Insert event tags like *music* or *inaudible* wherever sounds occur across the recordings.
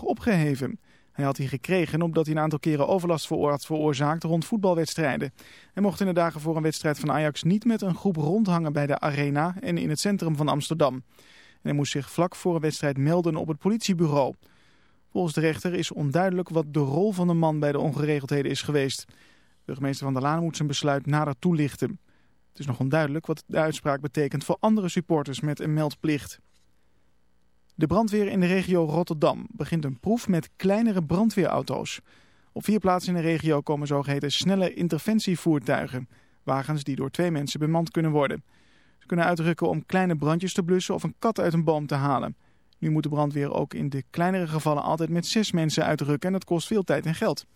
opgeheven. Hij had die gekregen omdat hij een aantal keren overlast had veroorzaakt rond voetbalwedstrijden. Hij mocht in de dagen voor een wedstrijd van Ajax niet met een groep rondhangen bij de arena en in het centrum van Amsterdam. En hij moest zich vlak voor een wedstrijd melden op het politiebureau. Volgens de rechter is onduidelijk wat de rol van de man bij de ongeregeldheden is geweest. Burgemeester Van der Laan moet zijn besluit nader toelichten. Het is nog onduidelijk wat de uitspraak betekent voor andere supporters met een meldplicht. De brandweer in de regio Rotterdam begint een proef met kleinere brandweerauto's. Op vier plaatsen in de regio komen zogeheten snelle interventievoertuigen. Wagens die door twee mensen bemand kunnen worden. Ze kunnen uitrukken om kleine brandjes te blussen of een kat uit een boom te halen. Nu moet de brandweer ook in de kleinere gevallen altijd met zes mensen uitrukken en dat kost veel tijd en geld.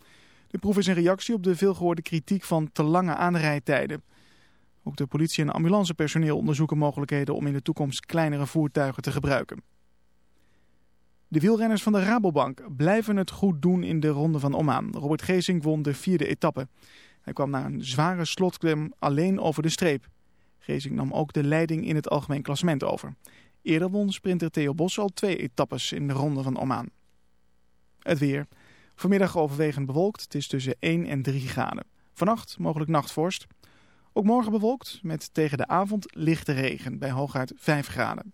De proef is een reactie op de veelgehoorde kritiek van te lange aanrijdtijden. Ook de politie en ambulancepersoneel onderzoeken mogelijkheden om in de toekomst kleinere voertuigen te gebruiken. De wielrenners van de Rabobank blijven het goed doen in de Ronde van Oman. Robert Geesink won de vierde etappe. Hij kwam na een zware slotklem alleen over de streep. Geesink nam ook de leiding in het algemeen klassement over. Eerder won sprinter Theo Bos al twee etappes in de Ronde van Oman. Het weer. Vanmiddag overwegend bewolkt. Het is tussen 1 en 3 graden. Vannacht mogelijk nachtvorst. Ook morgen bewolkt met tegen de avond lichte regen bij hooguit 5 graden.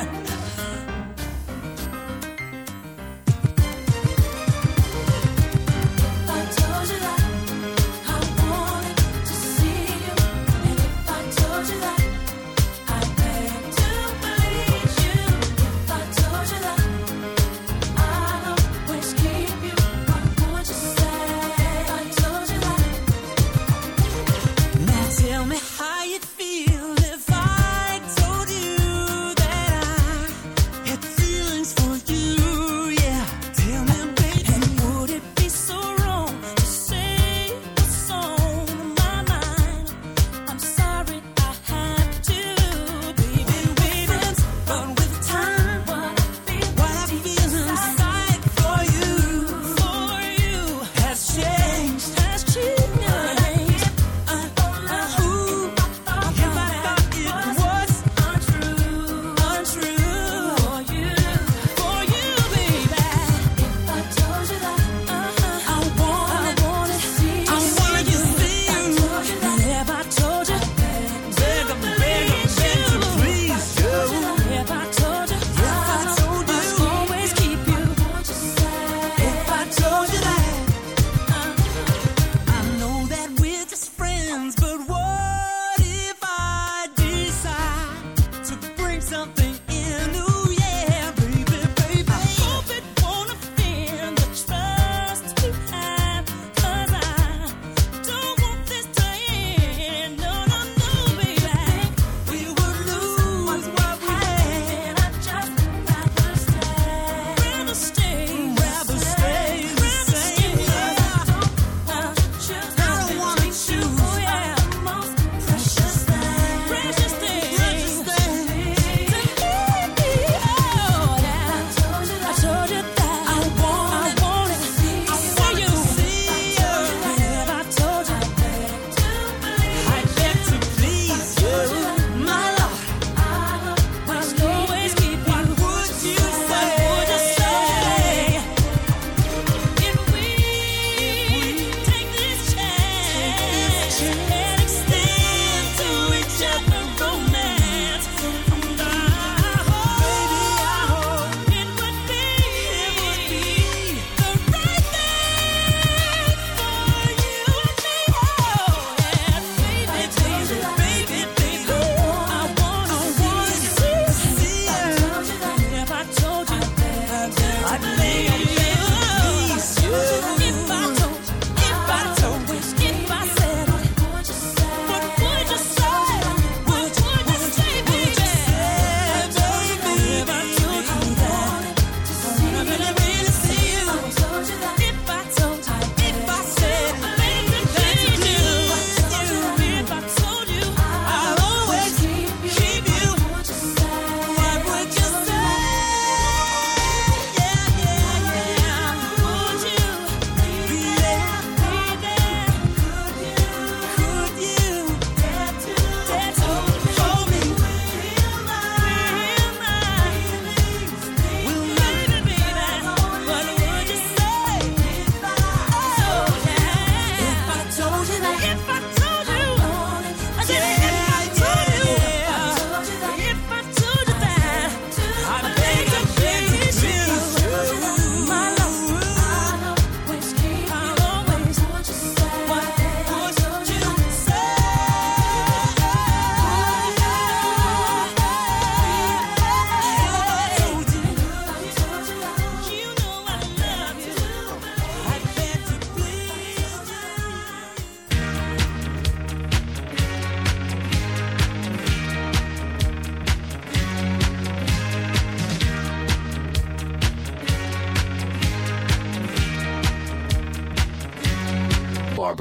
Yeah. *laughs*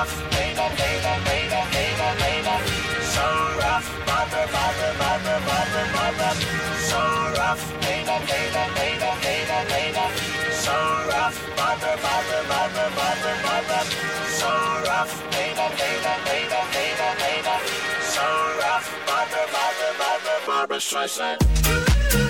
rough, baby, baby, baby, baby, baby. So rough, mother, mother, mother, mother, mother. So rough, baby, baby, baby, baby, baby. So rough, mother, mother, mother, mother, mother. So rough, baby, baby, baby, baby, baby. So rough, mother, mother, mother, Barbara Streisand.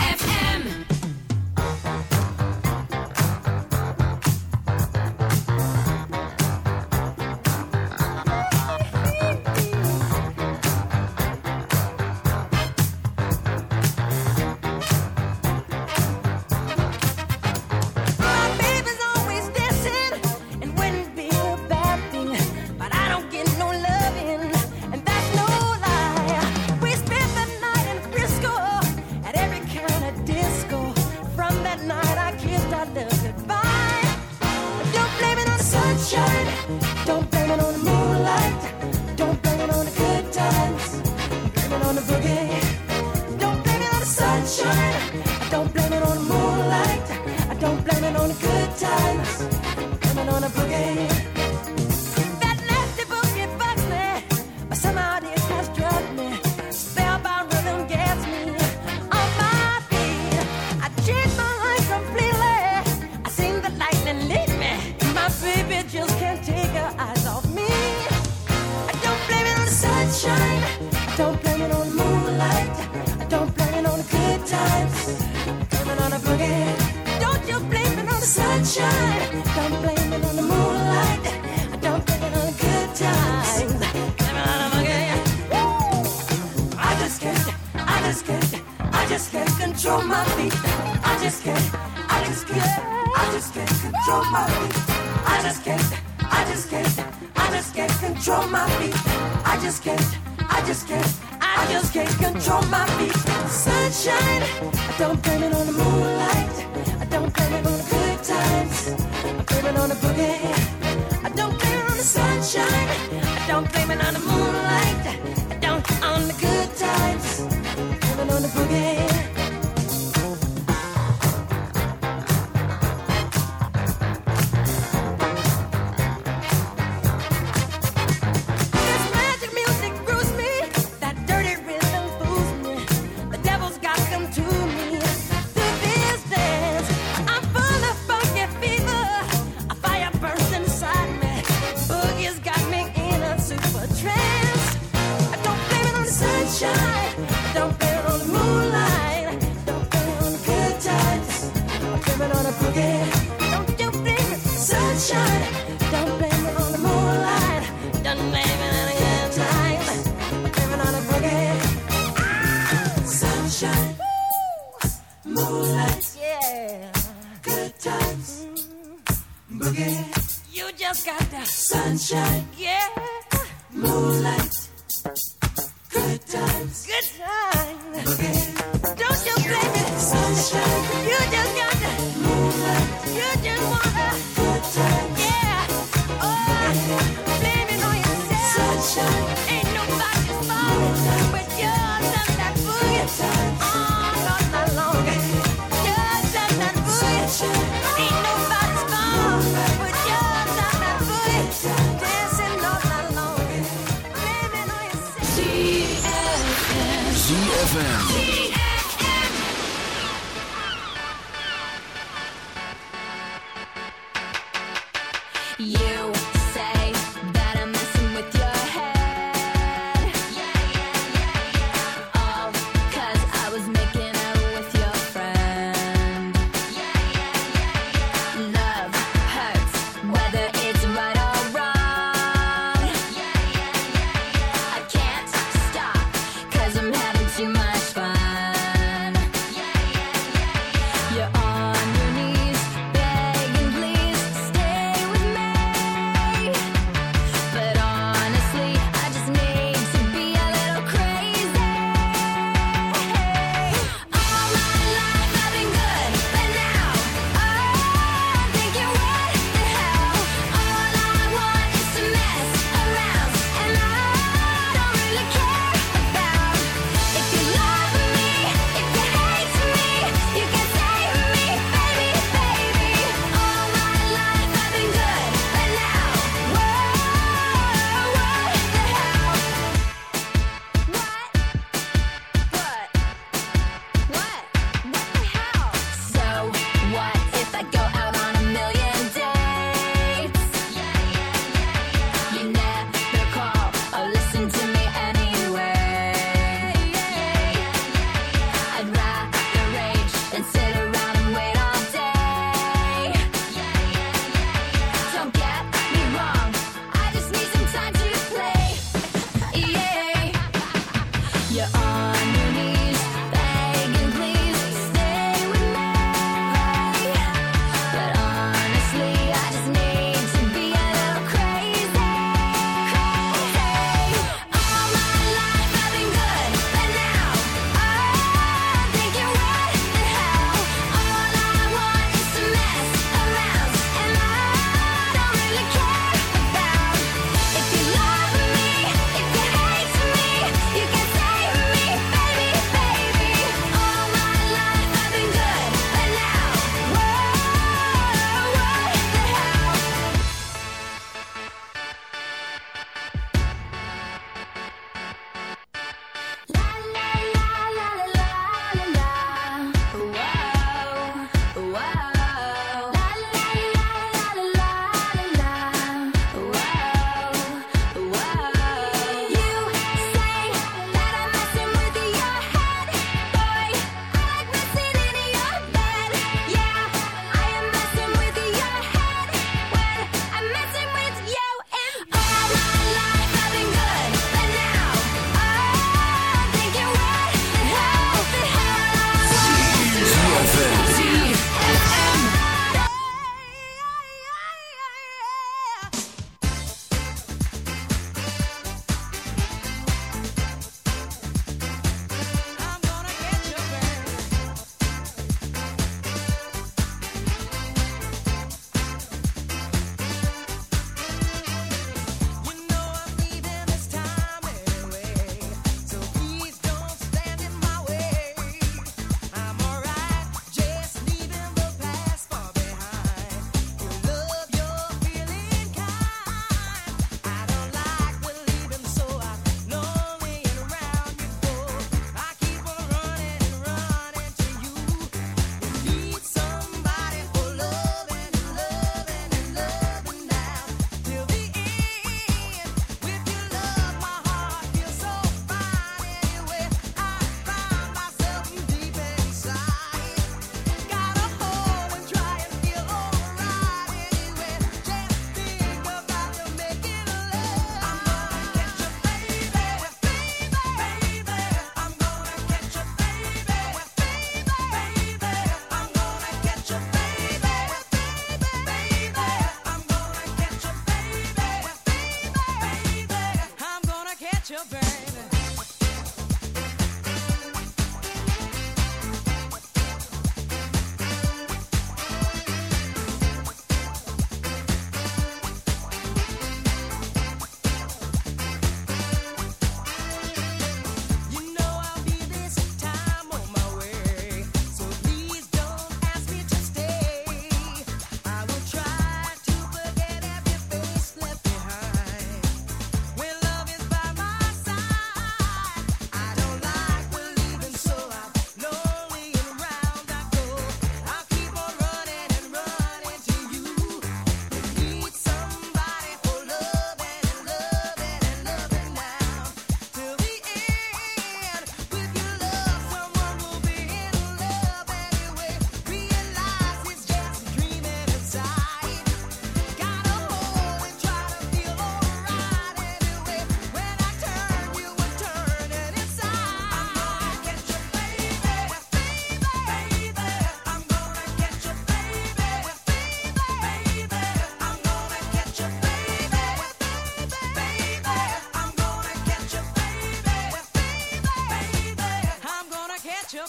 sunshine. I don't blame it on the moonlight. I don't blame it on the good times. I blame it on the boogie.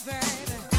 Baby.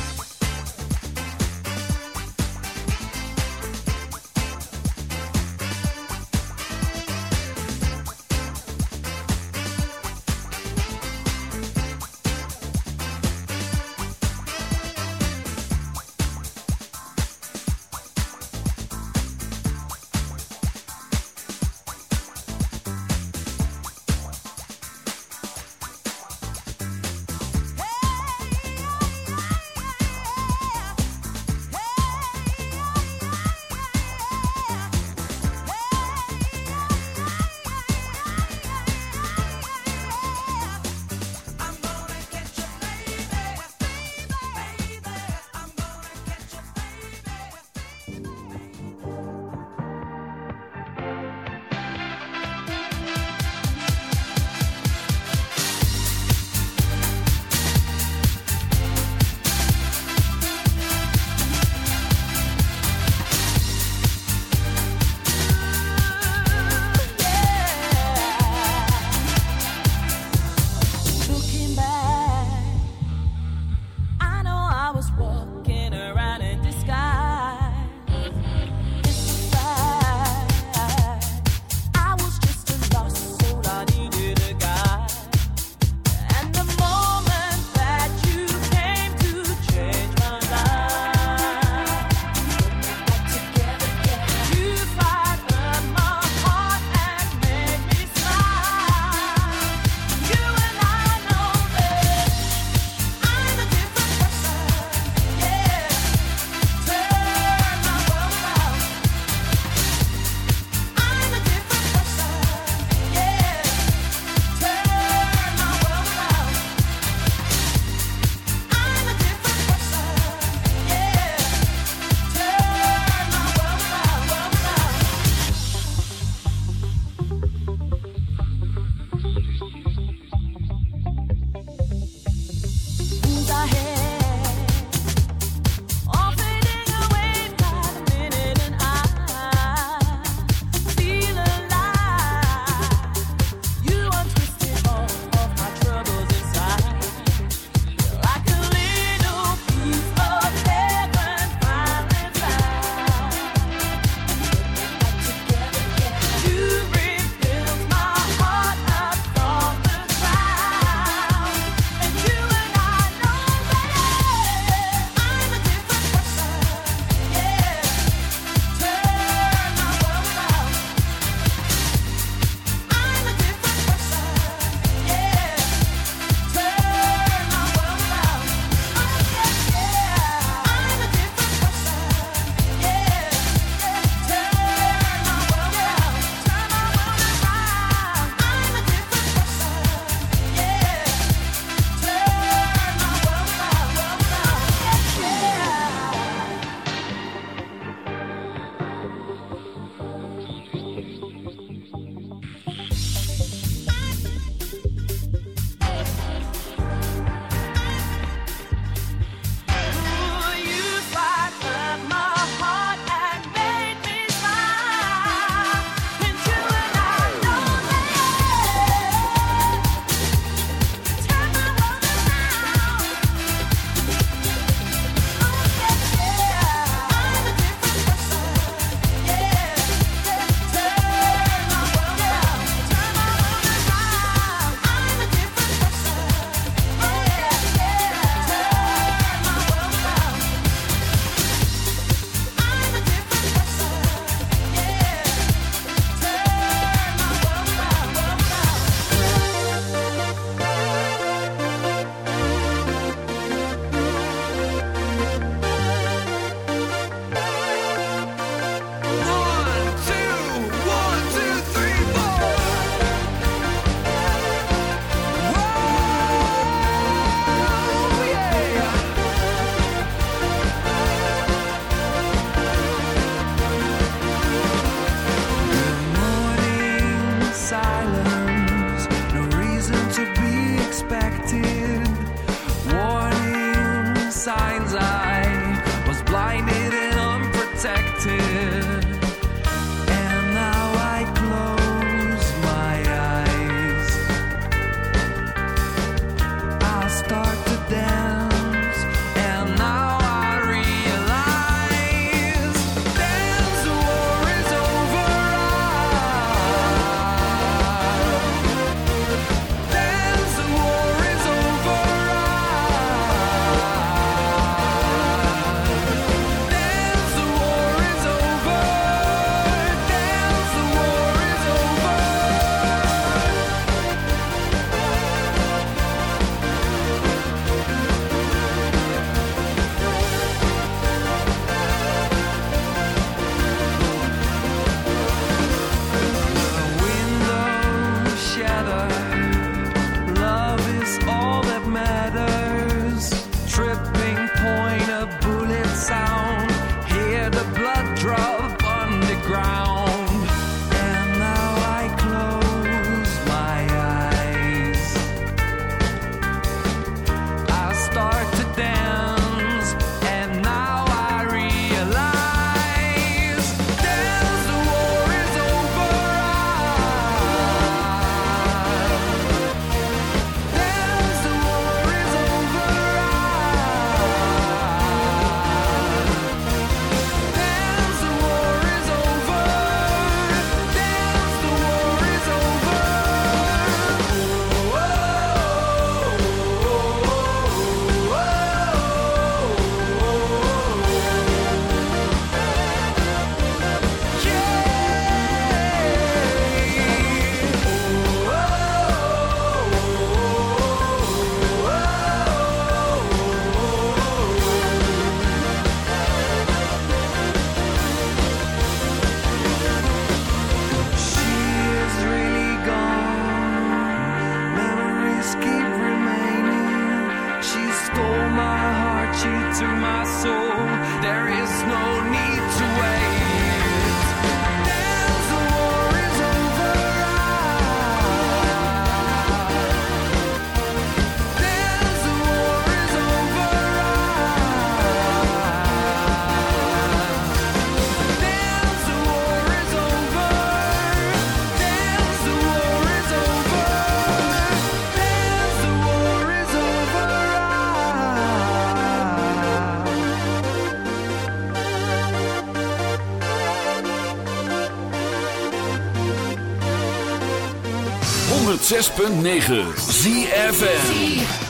106.9 ZFM.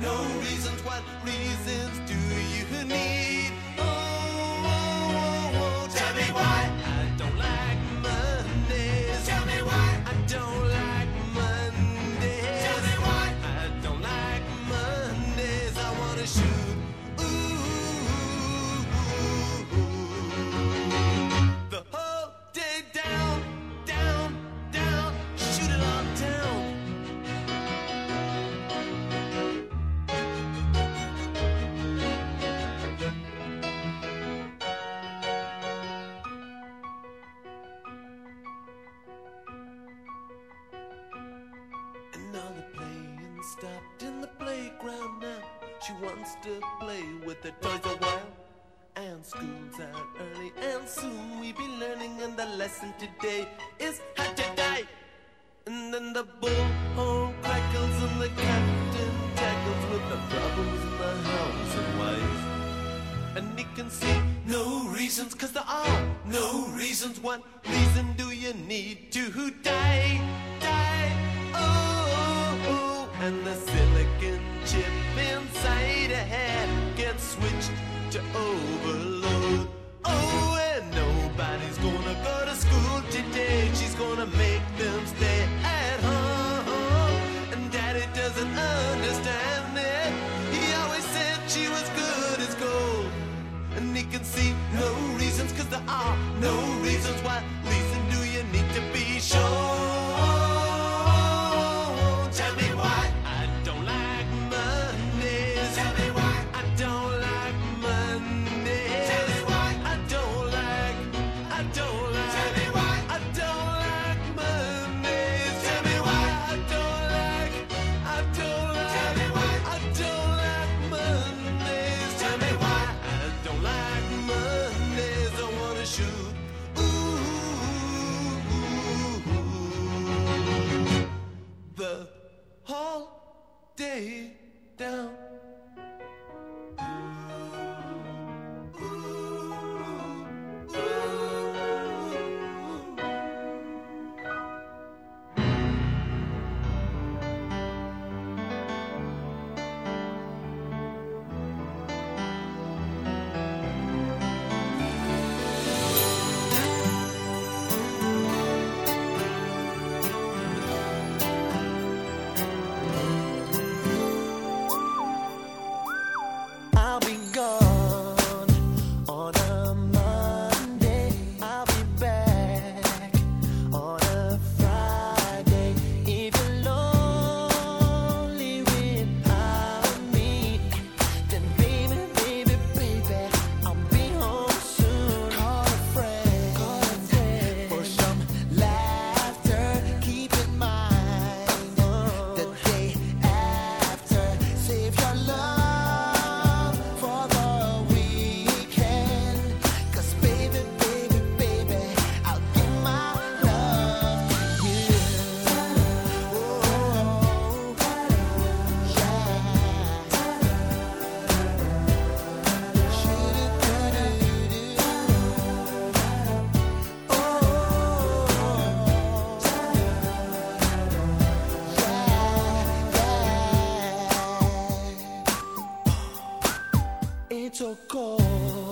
No reasons. What reasons do you need? So cold.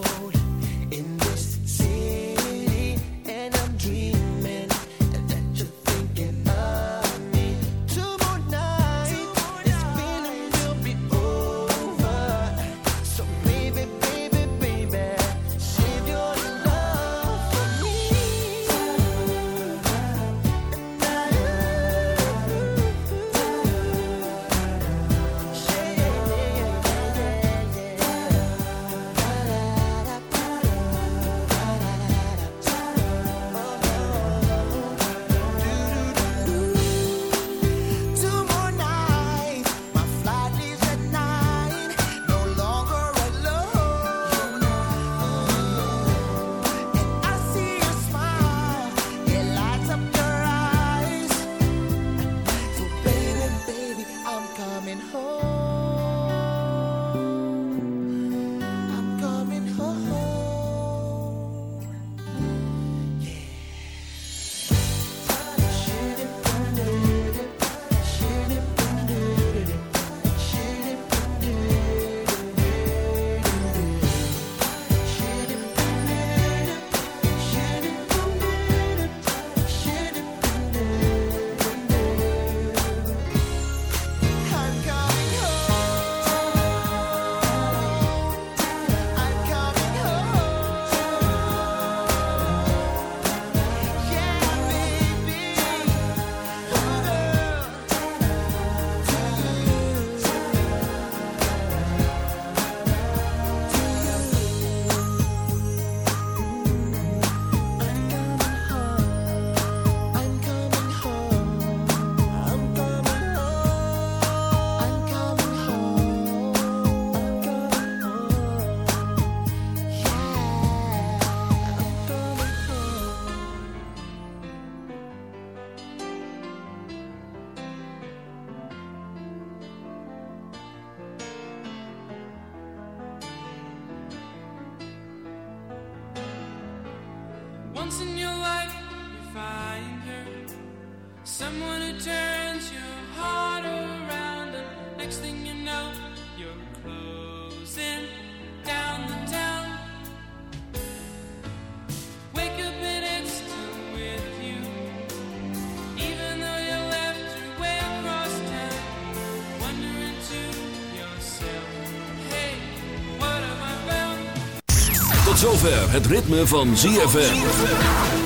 Zover het ritme van ZFM.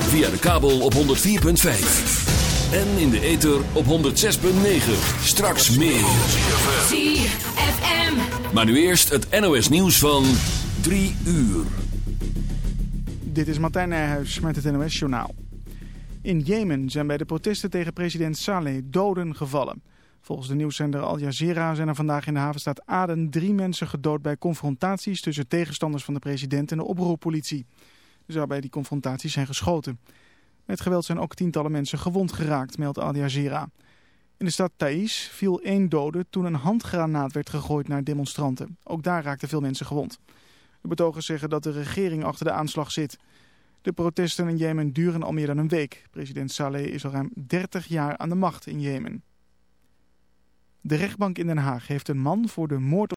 Via de kabel op 104.5. En in de ether op 106.9. Straks meer. ZFM. Maar nu eerst het NOS nieuws van 3 uur. Dit is Martijn Nijhuis met het NOS Journaal. In Jemen zijn bij de protesten tegen president Saleh doden gevallen. Volgens de nieuwszender Al Jazeera zijn er vandaag in de havenstad Aden drie mensen gedood bij confrontaties tussen tegenstanders van de president en de oproerpolitie. Er zou bij die confrontaties zijn geschoten. Met geweld zijn ook tientallen mensen gewond geraakt, meldt Al Jazeera. In de stad Thais viel één dode toen een handgranaat werd gegooid naar demonstranten. Ook daar raakten veel mensen gewond. De betogers zeggen dat de regering achter de aanslag zit. De protesten in Jemen duren al meer dan een week. President Saleh is al ruim 30 jaar aan de macht in Jemen. De rechtbank in Den Haag heeft een man voor de moord